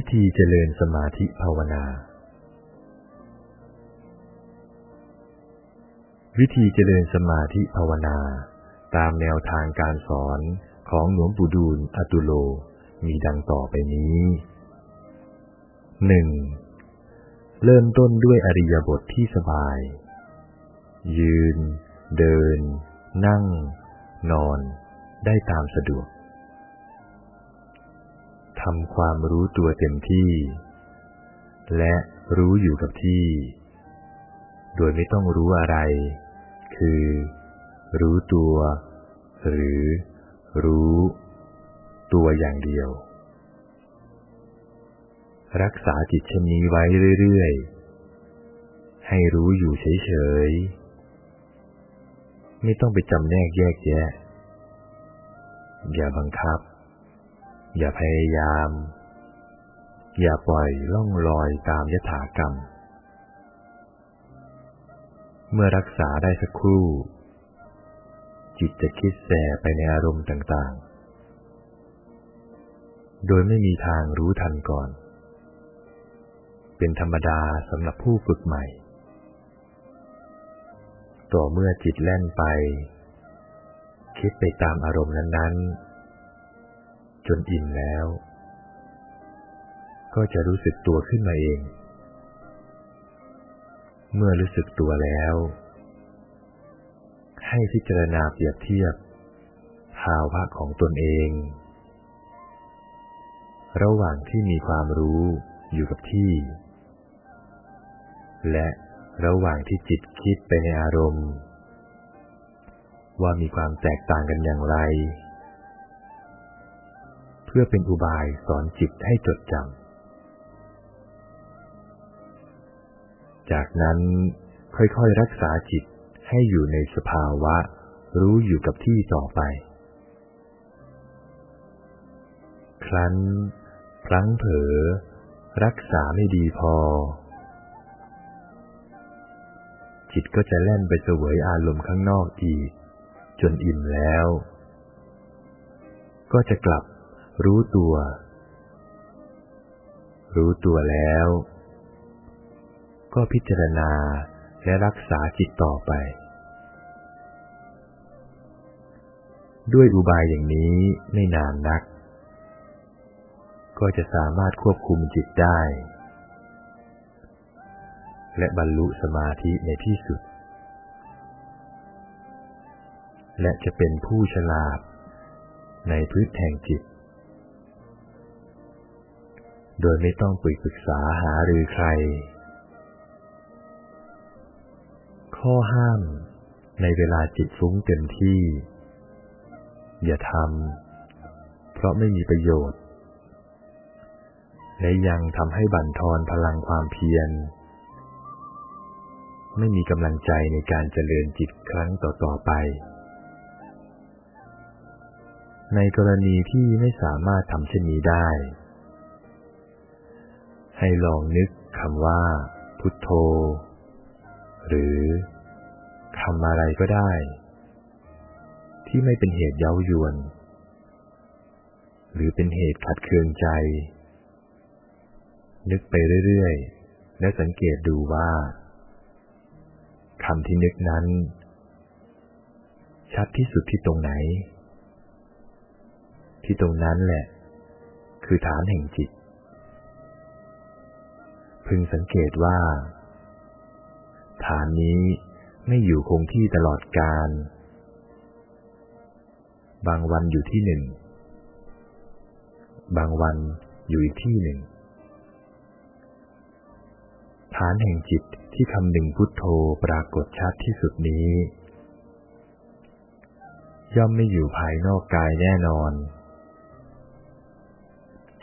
วิธีเจริญสมาธิภาวนา วิธีเจริญสมาธิภาวนา ตามแนวทางการสอนของหลวงปู่ดูลอตุโลมีดังต่อไปนี้หนึ่งเริ่มต้นด้วยอริยบทที่สบาย ยืน เดิน นั่ง นอน ได้ตามสะดวก ทำความรู้ตัวเต็มที่ และรู้อยู่กับที่ โดยไม่ต้องรู้อะไร คือ รู้ตัว หรือ รู้ ตัวอย่างเดียว รักษาจิตเช่นนี้ไว้เรื่อยๆ ให้รู้อยู่เฉยๆ ไม่ต้องไปจำแนกแยกแยะ อย่าบังคับ อย่าพยายาม อย่าปล่อยล่องลอยตามยถากรรม เมื่อรักษาได้สักครู่ จิตจะคิดแสไปในอารมณ์ต่างๆ โดยไม่มีทางรู้ทันก่อน เป็นธรรมดาสำหรับผู้ฝึกใหม่ ต่อเมื่อจิตแล่นไป คิดไปตามอารมณ์นั้นๆ จนอิ่มแล้ว ก็จะรู้สึกตัวขึ้นมาเอง เมื่อรู้สึกตัวแล้ว ให้พิจารณาเปรียบเทียบ ภาวะของตนเอง ระหว่างที่มีความรู้อยู่กับที่ และระหว่างที่จิตคิดไปในอารมณ์ ว่ามีความแตกต่างกันอย่างไร พื่อเป็นอุบายสอนจิตให้จดจำ จากนั้นค่อยๆรักษาจิตให้อยู่ในสภาวะ รู้อยู่กับที่ต่อไป ครั้นพลั้งเผลอรักษาไม่ดีพอ จิตก็จะแล่นไปเสวยอารมณ์ข้างนอกอีก จนอิ่มแล้ว ก็จะกลับ รู้ตัว รู้ตัวแล้ว ก็พิจารณาและรักษาจิตต่อไป ด้วยอุบายอย่างนี้ไม่นานนัก ก็จะสามารถควบคุมจิตได้ และบรรลุสมาธิในที่สุด และจะเป็นผู้ฉลาดในพื้นแห่งจิต โดยไม่ต้องปรึกษาหาหรือใคร ข้อห้าม ในเวลาจิตฟุ้งเต็มที่ อย่าทำ เพราะไม่มีประโยชน์ และยังทำให้บั่นทอนพลังความเพียร ไม่มีกำลังใจในการเจริญจิตครั้งต่อ ๆ ไปในกรณีที่ไม่สามารถทำเช่นนี้ได้ ให้ลองนึกคำว่า พุทโธ หรือคำอะไรก็ได้ ที่ไม่เป็นเหตุเย้ายวน หรือเป็นเหตุขัดเคืองใจ นึกไปเรื่อยๆ และสังเกตดูว่าคำที่นึกนั้น ชัดที่สุดที่ตรงไหน ที่ตรงนั้นแหละ คือฐานแห่งจิต พึงสังเกตว่า ฐานนี้ไม่อยู่คงที่ตลอดกาล บางวันอยู่ที่หนึ่ง บางวันอยู่อีกที่หนึ่ง ฐานแห่งจิตที่คำหนึ่งพุทโธปรากฏชัดที่สุดนี้ ย่อมไม่อยู่ภายนอกกายแน่นอน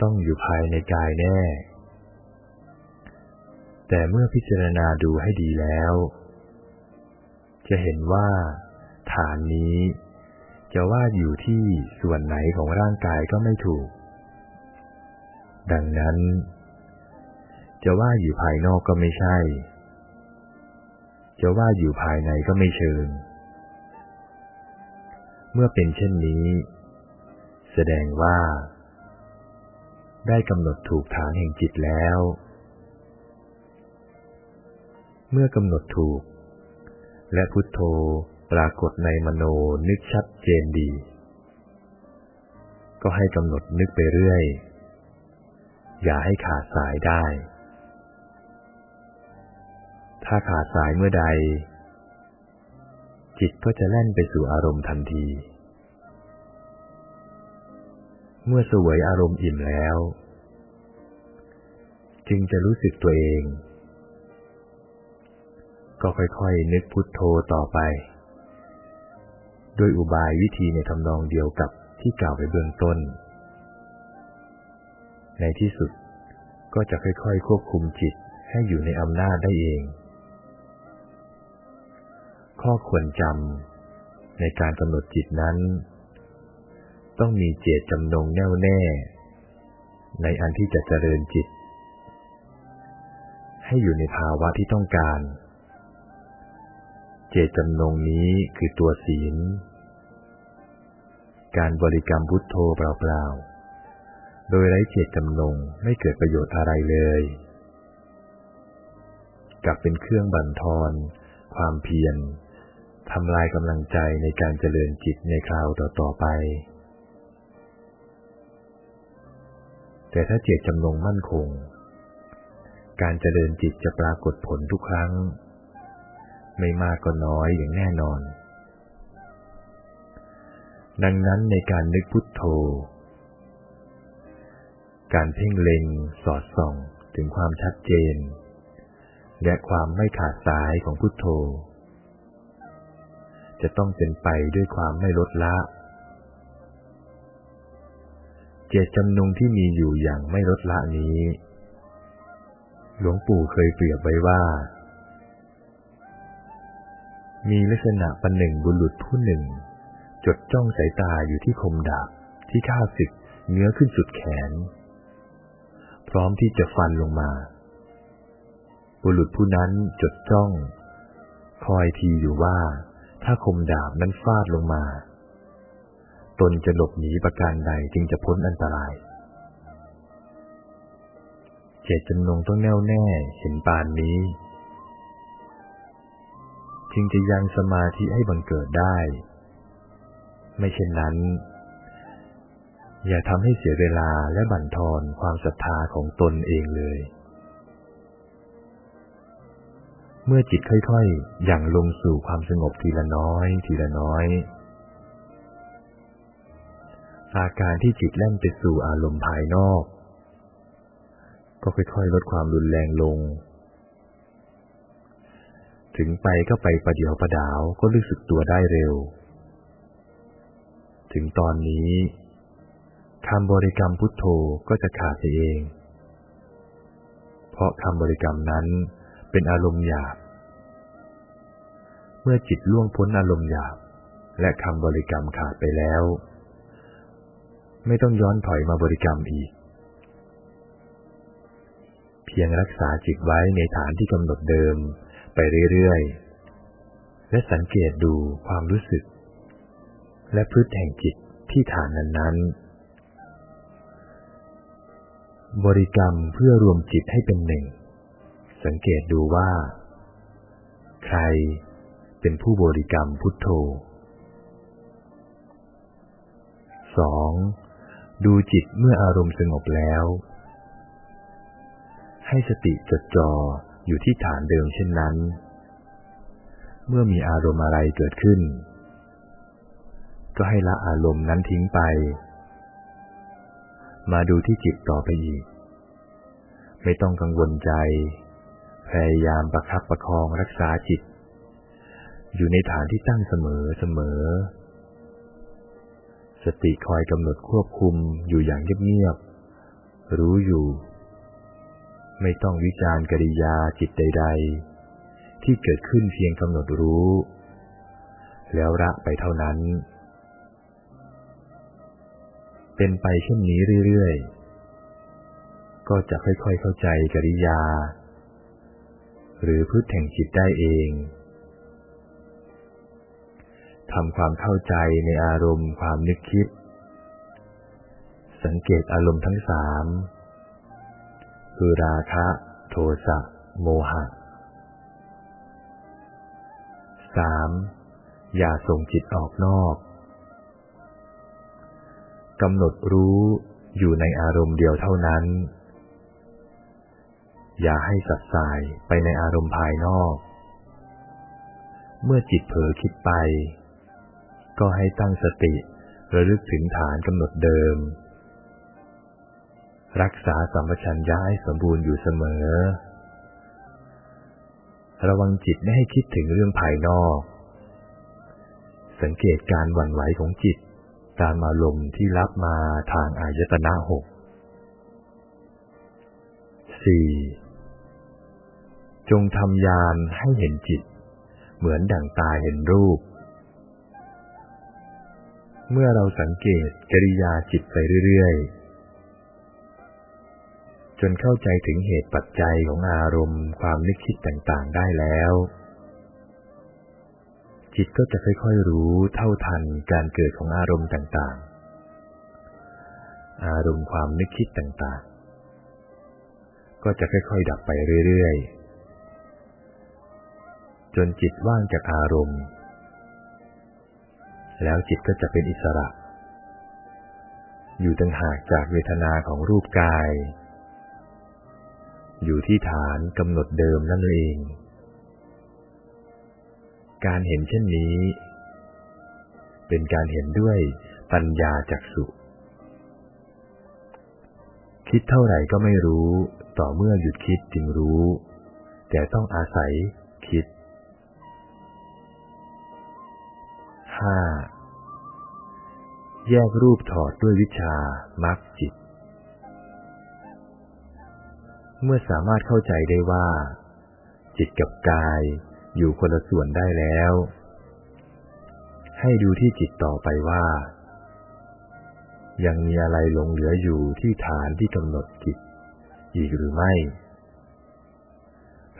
ต้องอยู่ภายในกายแน่ แต่เมื่อพิจารณาดูให้ดีแล้ว จะเห็นว่า ฐานนี้ จะว่าอยู่ที่ส่วนไหนของร่างกายก็ไม่ถูก ดังนั้น จะว่าอยู่ภายนอกก็ไม่ใช่ จะว่าอยู่ภายในก็ไม่เชิง เมื่อเป็นเช่นนี้ แสดงว่า ได้กำหนดถูกฐานแห่งจิตแล้ว เมื่อกำหนดถูก และพุทโธปรากฏในมโนนึกชัดเจนดี ก็ให้กำหนดนึกไปเรื่อย อย่าให้ขาดสายได้ ถ้าขาดสายเมื่อใด จิตก็จะแล่นไปสู่อารมณ์ทันที เมื่อสวยอารมณ์อิ่มแล้ว จึงจะรู้สึกตัวเอง ก็ค่อยๆนึกพุทโธต่อไป ด้วยอุบายวิธีในทำนองเดียวกับที่กล่าวไปเบื้องต้น ในที่สุดก็จะค่อยๆ ควบคุมจิตให้อยู่ในอำนาจได้เอง ข้อควรจำในการกำหนดจิตนั้น ต้องมีเจตจำนงแน่วแน่ ในอันที่จะเจริญจิต ให้อยู่ในภาวะที่ต้องการ เจตจำนงนี้คือตัวศีล การบริกรรมพุทโธเปล่าๆ โดยไร้เจตจำนงไม่เกิดประโยชน์อะไรเลยกลับเป็นเครื่องบั่นทอนความเพียรทำลายกำลังใจในการเจริญจิตในคราวต่อๆไป แต่ถ้าเจตจำนงมั่นคง การเจริญจิตจะปรากฏผลทุกครั้ง ไม่มากก็น้อยอย่างแน่นอน ดังนั้นในการนึกพุทโธ การเพ่งเล็งสอดส่องถึงความชัดเจน และความไม่ขาดสายของพุทโธ จะต้องเป็นไปด้วยความไม่ลดละ เจตจำนงที่มีอยู่อย่างไม่ลดละนี้ หลวงปู่เคยเปรียบไว้ว่า มีลักษณะปันหนึ่งบุรุษผู้หนึ่ง จดจ้องสายตาอยู่ที่คมดาบที่ข้าศึกเนื้อขึ้นสุดแขน พร้อมที่จะฟันลงมา บุรุษผู้นั้นจดจ้อง คอยทีอยู่ว่า ถ้าคมดาบนั้นฟาดลงมา ตนจะหลบหนีประการใดจึงจะพ้นอันตราย เจตจำนงต้องแน่วแน่เห็นปานนี้ จึงจะยังสมาธิให้บังเกิดได้ ไม่เช่นนั้น อย่าทำให้เสียเวลาและบั่นทอนความศรัทธาของตนเองเลย เมื่อจิตค่อยๆอย่างลงสู่ความสงบทีละน้อย ทีละน้อยอาการที่จิตแล่นไปสู่อารมณ์ภายนอก ก็ค่อยๆลดความรุนแรงลง ถึงไปก็ไปประเดียวประดาวก็รู้สึกตัวได้เร็ว ถึงตอนนี้คำบริกรรมพุทโธก็จะขาดไปเอง เพราะคำบริกรรมนั้นเป็นอารมณ์หยาบ เมื่อจิตล่วงพ้นอารมณ์หยาบ และคำบริกรรมขาดไปแล้ว ไม่ต้องย้อนถอยมาบริกรรมอีก เพียงรักษาจิตไว้ในฐานที่กำหนดเดิม ไปเรื่อยๆ และสังเกตดูความรู้สึก และพืชแห่งจิตที่ฐานนั้นๆ บริกรรมเพื่อรวมจิตให้เป็นหนึ่ง สังเกตดูว่า ใครเป็นผู้บริกรรมพุทโธสองดูจิตเมื่ออารมณ์สงบแล้ว ให้สติจดจ่อ อยู่ที่ฐานเดิมเช่นนั้น เมื่อมีอารมณ์อะไรเกิดขึ้น ก็ให้ละอารมณ์นั้นทิ้งไป มาดูที่จิตต่อไปอีก ไม่ต้องกังวลใจ พยายามประคับประคองรักษาจิต อยู่ในฐานที่ตั้งเสมอเสมอ สติคอยกำหนดควบคุมอยู่อย่างเงียบๆรู้อยู่ ไม่ต้องวิจารณ์กริยาจิตใด ๆ ที่เกิดขึ้นเพียงกำหนดรู้ แล้วละไปเท่านั้น เป็นไปเช่นนี้เรื่อยๆ ก็จะค่อยๆเข้าใจกริยา หรือพืชแห่งจิตได้เองทำความเข้าใจในอารมณ์ความนึกคิด สังเกตอารมณ์ทั้งสาม คือราคะ โทสะ โมหะสามอย่าส่งจิตออกนอกกำหนดรู้อยู่ในอารมณ์เดียวเท่านั้น อย่าให้สัดสายไปในอารมณ์ภายนอก เมื่อจิตเผลอคิดไป ก็ให้ตั้งสติระลึกถึงฐานกำหนดเดิม รักษาสัมปชัญญะให้สมบูรณ์อยู่เสมอ ระวังจิตไม่ให้คิดถึงเรื่องภายนอก สังเกตการหวั่นไหวของจิต ตามอารมณ์ที่รับมาทางอายตนะหกสี่จงทำยานให้เห็นจิต เหมือนดั่งตาเห็นรูป เมื่อเราสังเกตกริยาจิตไปเรื่อยๆ จนเข้าใจถึงเหตุปัจจัยของอารมณ์ ความนึกคิดต่างๆได้แล้ว จิตก็จะค่อยๆรู้เท่าทันการเกิดของอารมณ์ต่างๆ อารมณ์ความนึกคิดต่างๆ ก็จะค่อยๆ ดับไปเรื่อยๆ จนจิตว่างจากอารมณ์ แล้วจิตก็จะเป็นอิสระ อยู่ต่างหากจากเวทนาของรูปกาย อยู่ที่ฐานกำหนดเดิมนั่นเอง การเห็นเช่นนี้ เป็นการเห็นด้วยปัญญาจักสุ คิดเท่าไหร่ก็ไม่รู้ ต่อเมื่อหยุดคิดจึงรู้ แต่ต้องอาศัยคิดห้าแยกรูปถอดด้วยวิชามักจิต เมื่อสามารถเข้าใจได้ว่า จิตกับกายอยู่คนละส่วนได้แล้ว ให้ดูที่จิตต่อไปว่า ยังมีอะไรหลงเหลืออยู่ที่ฐานที่กำหนดจิต อีกหรือไม่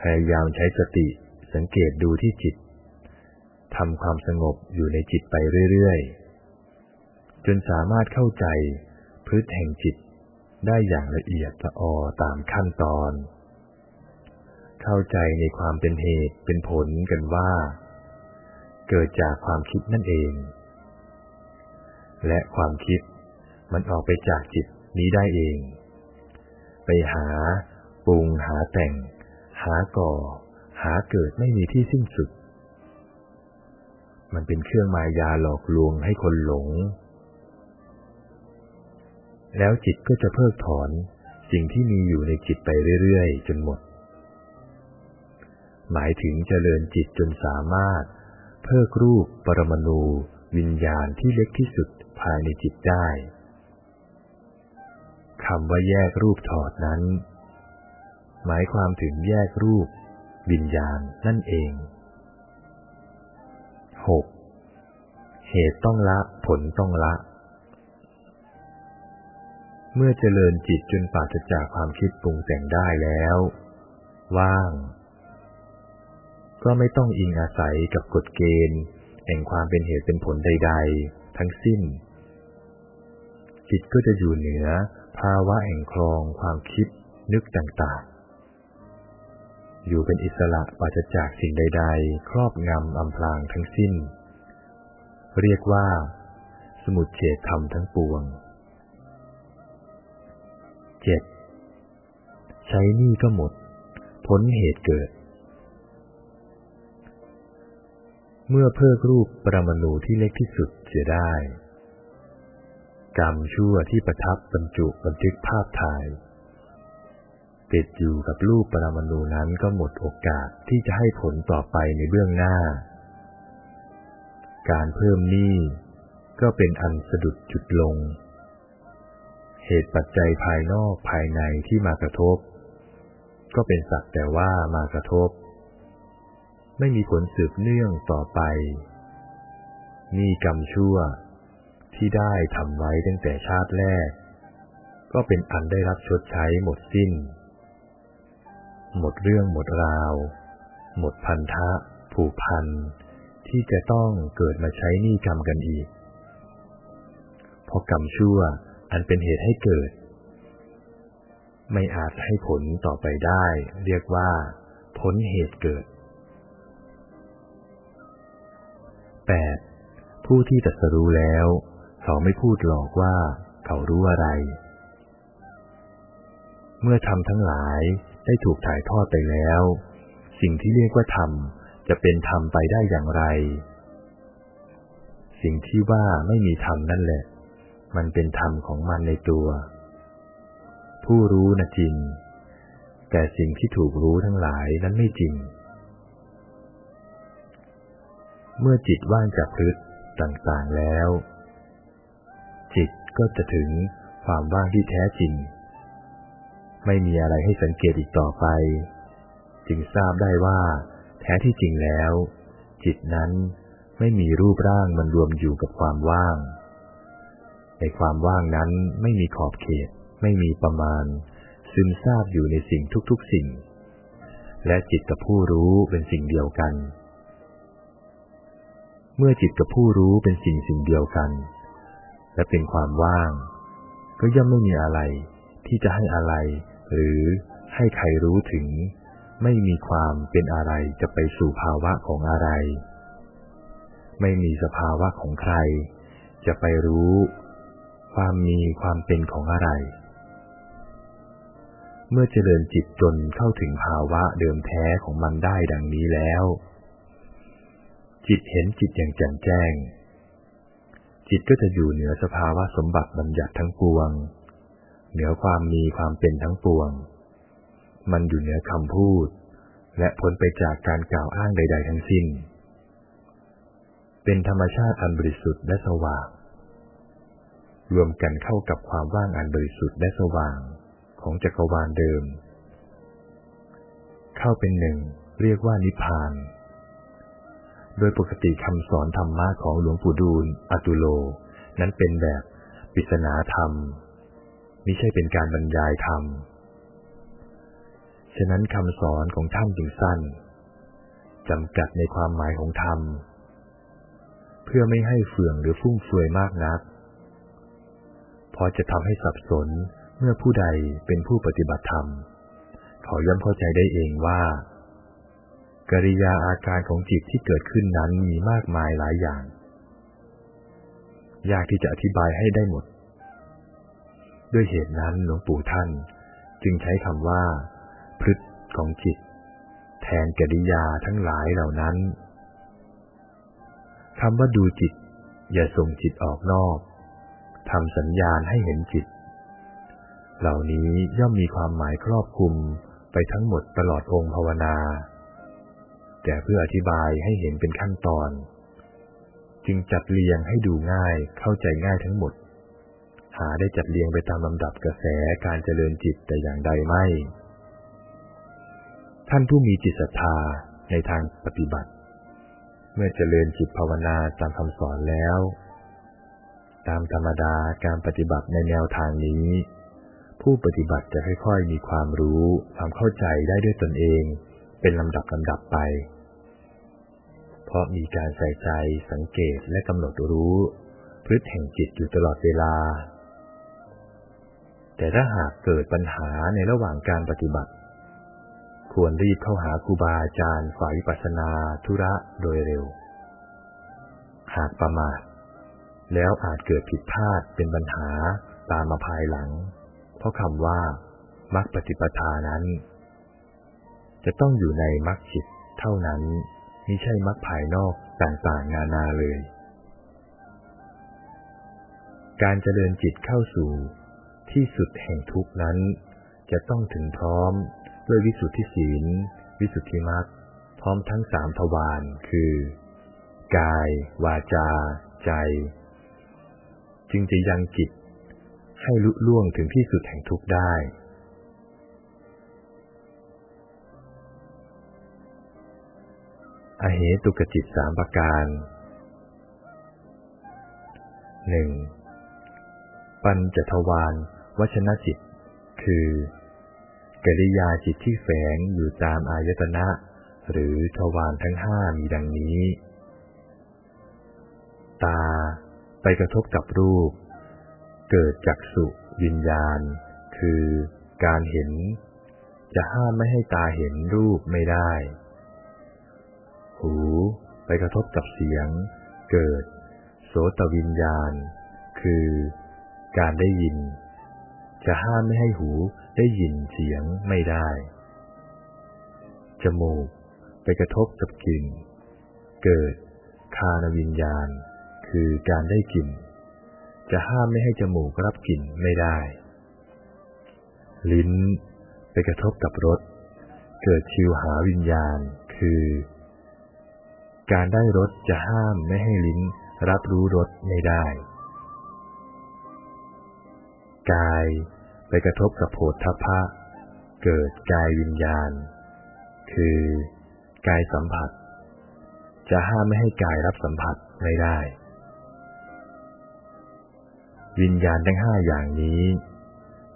พยายามใช้สติสังเกตดูที่จิตทำความสงบอยู่ในจิตไปเรื่อยๆ จนสามารถเข้าใจพฤติแห่งจิต ได้อย่างละเอียดละออตามขั้นตอน เข้าใจในความเป็นเหตุเป็นผลกันว่า เกิดจากความคิดนั่นเอง และความคิดมันออกไปจากจิตนี้ได้เอง ไปหาปรุงหาแต่ง หาก่อ หาเกิดไม่มีที่สิ้นสุด มันเป็นเครื่องมายาหลอกลวงให้คนหลง แล้วจิตก็จะเพิกถอนสิ่งที่มีอยู่ในจิตไปเรื่อยๆ จนหมด หมายถึงเจริญจิตจนสามารถ เพิกรูปปรมาณูวิญญาณที่เล็กที่สุดภายในจิตได้คำว่าแยกรูปถอดนั้น หมายความถึงแยกรูป วิญญาณนั่นเอง 6. เหตุต้องละผลต้องละ เมื่อเจริญจิตจนปราศจากความคิดปรุงแต่งได้แล้ว ว่าง ก็ไม่ต้องอิงอาศัยกับกฎเกณฑ์ แห่งความเป็นเหตุเป็นผลใด ๆ ทั้งสิ้น จิตก็จะอยู่เหนือ ภาวะแห่งคลองความคิดนึกต่างๆ อยู่เป็นอิสระปราศจากสิ่งใด ๆ ครอบงำอำพรางทั้งสิ้น เรียกว่า สมุดเฉดธรรมทั้งปวง เจ็ดใช้นี่ก็หมด พ้นเหตุเกิด เมื่อเพิกรูปปรมาณูที่เล็กที่สุดเสียได้ กรรมชั่วที่ประทับบรรจุบันทึกภาพถ่าย ติดอยู่กับรูปปรมาณูนั้นก็หมดโอกาสที่จะให้ผลต่อไปในเบื้องหน้า การเพิ่มหนี้ก็เป็นอันสะดุดจุดลง เหตุปัจจัยภายนอกภายในที่มากระทบ ก็เป็นสักแต่ว่ามากระทบ ไม่มีผลสืบเนื่องต่อไป นี่กรรมชั่วที่ได้ทำไว้ตั้งแต่ชาติแรก ก็เป็นอันได้รับชดใช้หมดสิ้น หมดเรื่องหมดราว หมดพันธะ ผูกพันที่จะต้องเกิดมาใช้นี่กรรมกันอีก เพราะกรรมชั่ว อันเป็นเหตุให้เกิด ไม่อาจให้ผลต่อไปได้ เรียกว่าพ้นเหตุเกิด 8. ผู้ที่ตรัสรู้แล้ว เขาไม่พูดหลอกว่าเขารู้อะไร เมื่อธรรมทั้งหลายได้ถูกถ่ายทอดไปแล้ว สิ่งที่เรียกว่าธรรมจะเป็นธรรมไปได้อย่างไร สิ่งที่ว่าไม่มีธรรมนั่นแหละ มันเป็นธรรมของมันในตัว ผู้รู้นะจริง แต่สิ่งที่ถูกรู้ทั้งหลายนั้นไม่จริง เมื่อจิตว่างจากพฤติต่างๆแล้ว จิตก็จะถึงความว่างที่แท้จริง ไม่มีอะไรให้สังเกตอีกต่อไป จึงทราบได้ว่า แท้ที่จริงแล้ว จิตนั้นไม่มีรูปร่างมันรวมอยู่กับความว่าง ในความว่างนั้นไม่มีขอบเขต ไม่มีประมาณ ซึมซาบอยู่ในสิ่งทุกๆสิ่ง และจิตกับผู้รู้เป็นสิ่งเดียวกัน เมื่อจิตกับผู้รู้เป็นสิ่งสิ่งเดียวกัน และเป็นความว่าง ก็ย่อมไม่มีอะไร ที่จะให้อะไร หรือให้ใครรู้ถึง ไม่มีความเป็นอะไรจะไปสู่ภาวะของอะไร ไม่มีสภาวะของใคร จะไปรู้ ความมีความเป็นของอะไร เมื่อเจริญจิตจนเข้าถึงภาวะเดิมแท้ของมันได้ดังนี้แล้ว จิตเห็นจิตอย่างแจ่มแจ้ง จิตก็จะอยู่เหนือสภาวะสมบัติบัญญัติทั้งปวง เหนือความมีความเป็นทั้งปวง มันอยู่เหนือคำพูด และพ้นไปจากการกล่าวอ้างใด ๆ ทั้งสิ้น เป็นธรรมชาติอันบริสุทธิ์และสว่าง รวมกันเข้ากับความว่างอันบริสุทธิ์และสว่างของจักรวาลเดิม เข้าเป็นหนึ่งเรียกว่านิพพาน โดยปกติคำสอนธรรมะของหลวงปู่ดูลอตุโล นั้นเป็นแบบปิศนาธรรมไม่ใช่เป็นการบรรยายธรรม ฉะนั้นคำสอนของท่านจึงสั้นจำกัดในความหมายของธรรม เพื่อไม่ให้เฟื่องหรือฟุ่มเฟือยมากนัก ราะจะทำให้สับสนเมื่อผู้ใดเป็นผู้ปฏิบัติธรรม เขาย่อมเข้าใจได้เองว่า กริยาอาการของจิตที่เกิดขึ้นนั้นมีมากมายหลายอย่าง ยากที่จะอธิบายให้ได้หมด ด้วยเหตุนั้นหลวงปู่ท่าน จึงใช้คำว่า พฤตของจิต แทนกริยาทั้งหลายเหล่านั้นคำว่าดูจิต อย่าส่งจิตออกนอก ทำสัญญาณให้เห็นจิต เหล่านี้ย่อมมีความหมายครอบคลุมไปทั้งหมดตลอดองค์ภาวนา แต่เพื่ออธิบายให้เห็นเป็นขั้นตอน จึงจัดเรียงให้ดูง่ายเข้าใจง่ายทั้งหมด หาได้จัดเรียงไปตามลำดับกระแสการเจริญจิตแต่อย่างใดไม่ ท่านผู้มีจิตศรัทธาในทางปฏิบัติ เมื่อเจริญจิตภาวนาตามคำสอนแล้ว ตามธรรมดาการปฏิบัติในแนวทางนี้ ผู้ปฏิบัติจะค่อยๆมีความรู้ ความเข้าใจได้ด้วยตนเอง เป็นลำดับลำดับไป เพราะมีการใส่ใจสังเกตและกำหนดรู้ พฤติแห่งจิตอยู่ตลอดเวลา แต่ถ้าหากเกิดปัญหาในระหว่างการปฏิบัติ ควรรีบเข้าหาครูบาอาจารย์ฝ่ายปัสนาธุระโดยเร็ว หากประมาท แล้วอาจเกิดผิดพลาดเป็นปัญหาตามมาภายหลัง เพราะคำว่ามักปฏิปทานั้น จะต้องอยู่ในมักจิตเท่านั้นไม่ใช่มักภายนอกต่างๆนานาเลย การเจริญจิตเข้าสู่ที่สุดแห่งทุกนั้น จะต้องถึงพร้อมด้วยวิสุทธิศีล วิสุทธิมรรคพร้อมทั้งสามทวารคือ กาย วาจา ใจ จึงจะยังจิตให้ลุล่วงถึงที่สุดแห่งทุกข์ได้ อเหตุกจิตสามประการหนึ่งปัญจทวารวชนจิต คือกริยาจิตที่แฝงอยู่ตามอายตนะ หรือทวารทั้งห้ามีดังนี้ ตา ไปกระทบกับรูป เกิดจักสุวิญญาณ คือการเห็น จะห้ามไม่ให้ตาเห็นรูปไม่ได้ หูไปกระทบกับเสียง เกิด โสตวิญญาณ คือการได้ยิน จะห้ามไม่ให้หูได้ยินเสียงไม่ได้ จมูกไปกระทบกับกลิ่น เกิดคานวิญญาณ คือการได้กลิ่น จะห้ามไม่ให้จมูกรับกลิ่นไม่ได้ ลิ้นไปกระทบกับรส เกิดชิวหาวิญญาณ คือ การได้รสจะห้ามไม่ให้ลิ้นรับรู้รสไม่ได้ กายไปกระทบกับโผฏฐัพพะ เกิดกายวิญญาณ คือกายสัมผัส จะห้ามไม่ให้กายรับสัมผัสไม่ได้ วิญญาณทั้งห้าอย่างนี้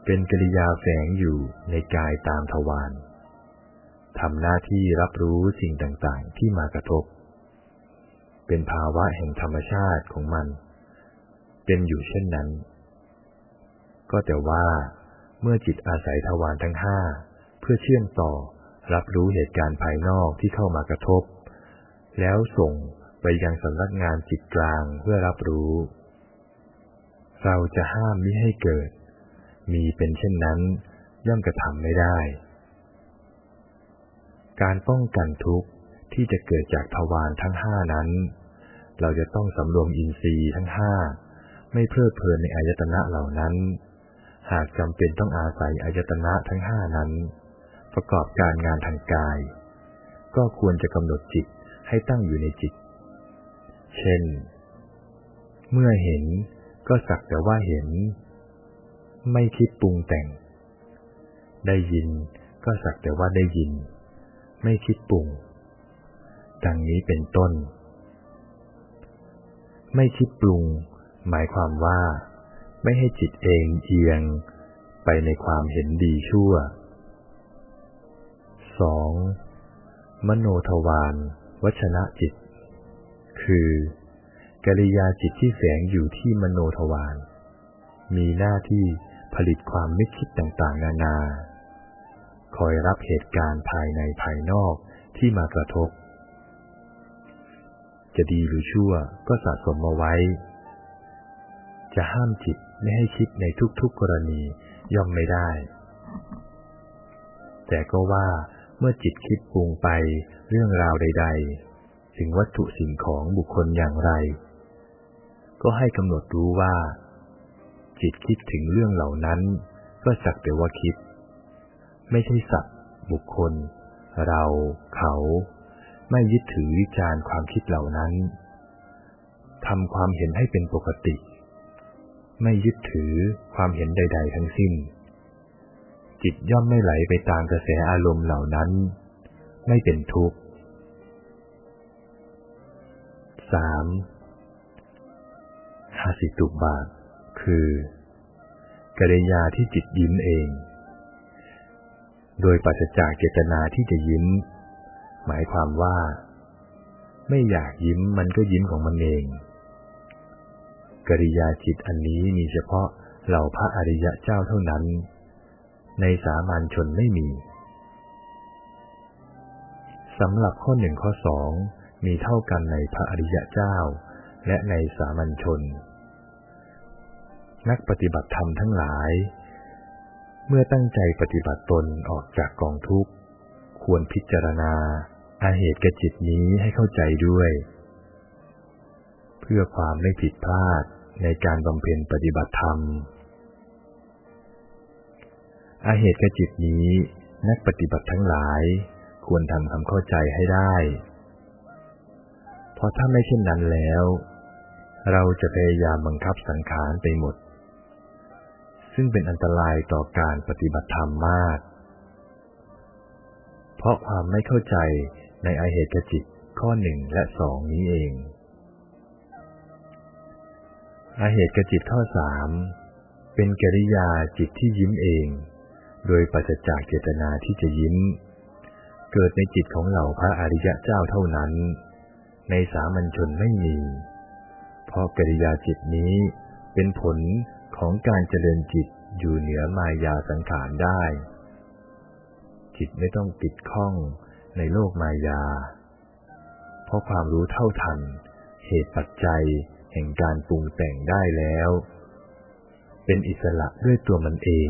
เป็นกิริยาแฝงอยู่ในกายตามทวารทำหน้าที่รับรู้สิ่งต่างๆที่มากระทบ เป็นภาวะแห่งธรรมชาติของมัน เป็นอยู่เช่นนั้น ก็แต่ว่าเมื่อจิตอาศัยทวารทั้งห้าเพื่อเชื่อมต่อรับรู้เหตุการณ์ภายนอกที่เข้ามากระทบ แล้วส่งไปยังสำนักงานจิตกลางเพื่อรับรู้ เราจะห้ามมิให้เกิด มีเป็นเช่นนั้น ย่อมกระทำไม่ได้ การป้องกันทุกข์ที่จะเกิดจากทวารทั้งห้านั้น เราจะต้องสำรวมอินทรีย์ทั้งห้าไม่เพลิดเพลินในอายตนะเหล่านั้น หากจำเป็นต้องอาศัยอายตนะทั้งห้านั้น ประกอบการงานทางกาย ก็ควรจะกำหนดจิตให้ตั้งอยู่ในจิต เช่น เมื่อเห็น ก็สักแต่ว่าเห็น ไม่คิดปรุงแต่ง ได้ยินก็สักแต่ว่าได้ยิน ไม่คิดปรุง ดังนี้เป็นต้น ไม่คิดปรุง หมายความว่า ไม่ให้จิตเองเอียง ไปในความเห็นดีชั่วสองมโนทวารวชนะจิต คือ กิริยาจิตที่แฝงอยู่ที่มโนทวาร มีหน้าที่ผลิตความนึกคิดต่างๆ นานา คอยรับเหตุการณ์ภายในภายนอกที่มากระทบ จะดีหรือชั่วก็สะสมมาไว้ จะห้ามจิตไม่ให้คิดในทุกๆกรณีย่อมไม่ได้ แต่ก็ว่าเมื่อจิตคิดปรุงไปเรื่องราวใด ๆ ถึงวัตถุสิ่งของบุคคลอย่างไร ก็ให้กำหนดรู้ว่า จิตคิดถึงเรื่องเหล่านั้น ก็สักแต่ว่าคิด ไม่ใช่สัตว์ บุคคล เรา เขา ไม่ยึดถือวิจารความคิดเหล่านั้นทำความเห็นให้เป็นปกติ ไม่ยึดถือความเห็นใด ๆ ทั้งสิ้น จิตย่อมไม่ไหลไปตามกระแสอารมณ์เหล่านั้น ไม่เป็นทุกข์สามหาสิตุบาท คือกิริยาที่จิตยิ้มเอง โดยปัสจากเจตนาที่จะยิ้ม หมายความว่า ไม่อยากยิ้มมันก็ยิ้มของมันเองกิริยาจิตอันนี้มีเฉพาะเหล่าพระอริยะเจ้าเท่านั้น ในสามัญชนไม่มีสำหรับข้อหนึ่งข้อสองมีเท่ากันในพระอริยะเจ้า และในสามัญชน นักปฏิบัติธรรมทั้งหลาย เมื่อตั้งใจปฏิบัติตนออกจากกองทุกข์ ควรพิจารณาอาเหตุกจิตนี้ให้เข้าใจด้วย เพื่อความไม่ผิดพลาดในการบำเพ็ญปฏิบัติธรรมอาเหตุกจิตนี้นักปฏิบัติทั้งหลาย ควรทำความเข้าใจให้ได้ เพราะถ้าไม่เช่นนั้นแล้ว เราจะพยายามบังคับสังขารไปหมด ซึ่งเป็นอันตรายต่อการปฏิบัติธรรมมาก เพราะความไม่เข้าใจในอเหตุกจิตข้อหนึ่งและสองนี้เองอาเหตุกจิตข้อสามเป็นกิริยาจิตที่ยิ้มเอง โดยปัจจากเจตนาที่จะยิ้ม เกิดในจิตของเหล่าพระอริยะเจ้าเท่านั้น ในสามัญชนไม่มี เพราะกิริยาจิตนี้เป็นผล ของการเจริญจิตอยู่เหนือมายาสังขารได้ จิตไม่ต้องติดข้องในโลกมายา เพราะความรู้เท่าทัน เหตุปัจจัยแห่งการปรุงแต่งได้แล้ว เป็นอิสระด้วยตัวมันเอง